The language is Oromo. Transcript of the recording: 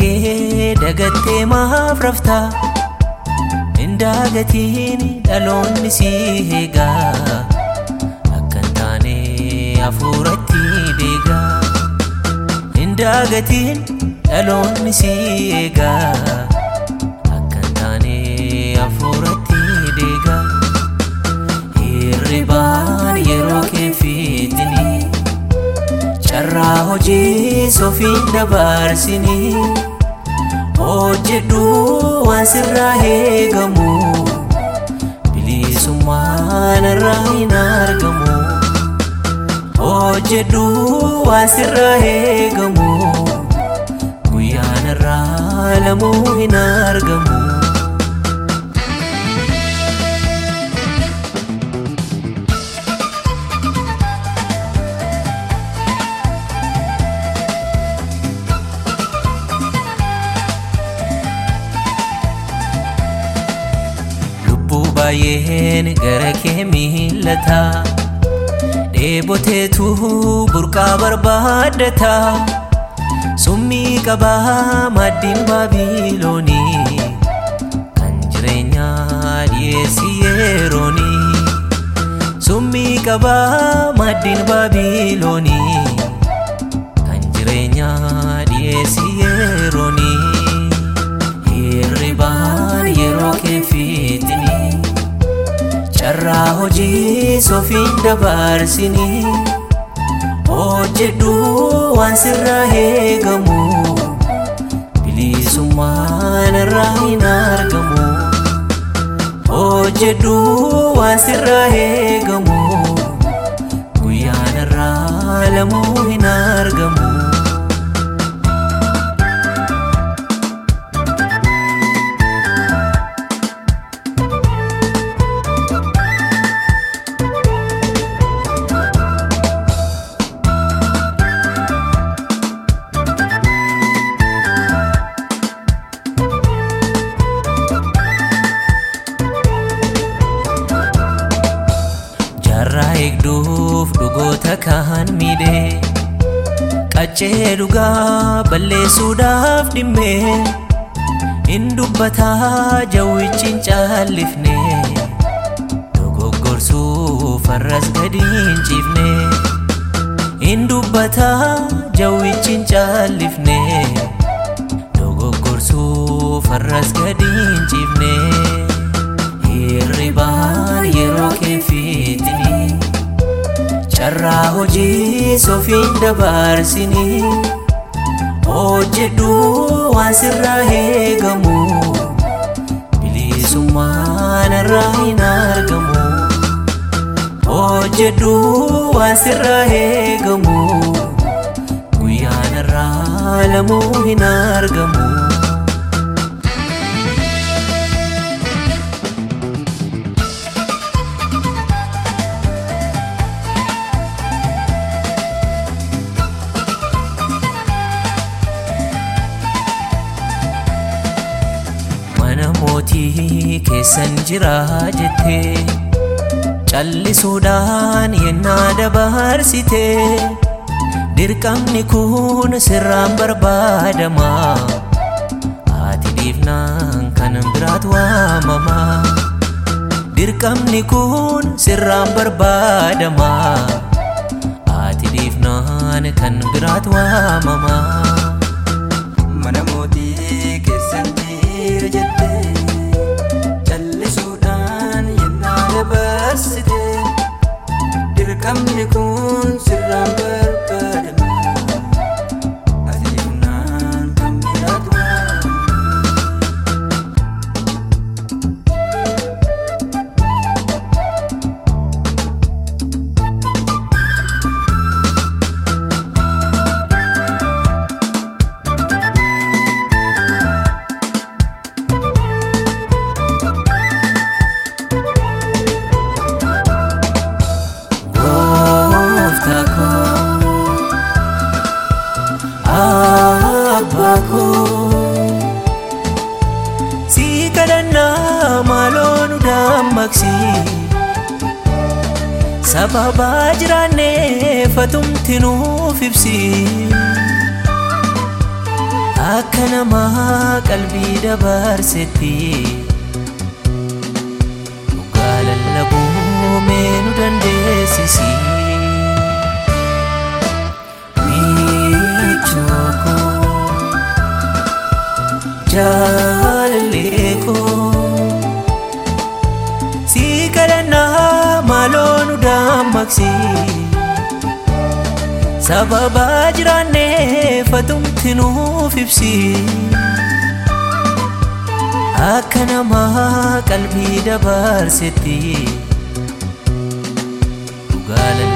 dagattee maaf raftaa Indaagatiin dhaloonni si eegaa Akka hin taane hafuuratti deegaa Indaagatiin dhaloonni si eegaa Akka hin taane hafuuratti deegaa Hirribaan yeroo kee fiixinii Carraa hojii sofiin dabarsinii Hojjedhu waan sirraa eegamu Bilisummaan irraa hin argamu. Hojjedhu waan sirraa eegamu Guyyaan irraa lamuu hin argamu baay'een gara kee miillata dheeboteetu burqaa barbaadata summii qabaa maddiin baabiloonii kan jireenyaa dhiyeessi yeroonii summii qabaa maddiin baabiloonii kan jireenyaa dhiyeessi yeroonii carraa hojii sofiin dabarsinii hojjedhu waan sirraa eegamu. Bilisummaan irraa hin argamu. Hojjedhu waan sirraa eegamu. Guyyaan irraa lamuu hin argamu kaan miidhee qaccee dhugaa balleessuudhaaf dhimmee hin dubbataa jawwichi hin caallifne dogoggorsuuf har'as gadi hin ciifne hin dubbataa jawwichi hin caallifne dogoggorsuuf har'as gadi hin ciifne. Carraa hojii sofiin dabarsinii hojjedhu waan sirraa eegamu bilisummaan irraa hin argamu. Hojjedhu waan sirraa eegamu guyyaan irraa lamuu hin argamu. Mana mootii keessan jira jettee callisuudhaan yennaa dabarsite dirqamni kun sirraan barbaadama haati dhiifnaan kan biraat waamama dirqamni kun sirraan barbaadama haati dhiifnaan kan biraat waamama. Nu dammaqsi sababaa jiraannee fatumti nuuf ibsi akka namaa qalbii dabarsetti dhugaa lallabuu mee nu dandeessisi waan baqsi sababa jiraanneeffatumti nuuf ibsi akka namaa qalbii dabarsetti dhugaa lallabu.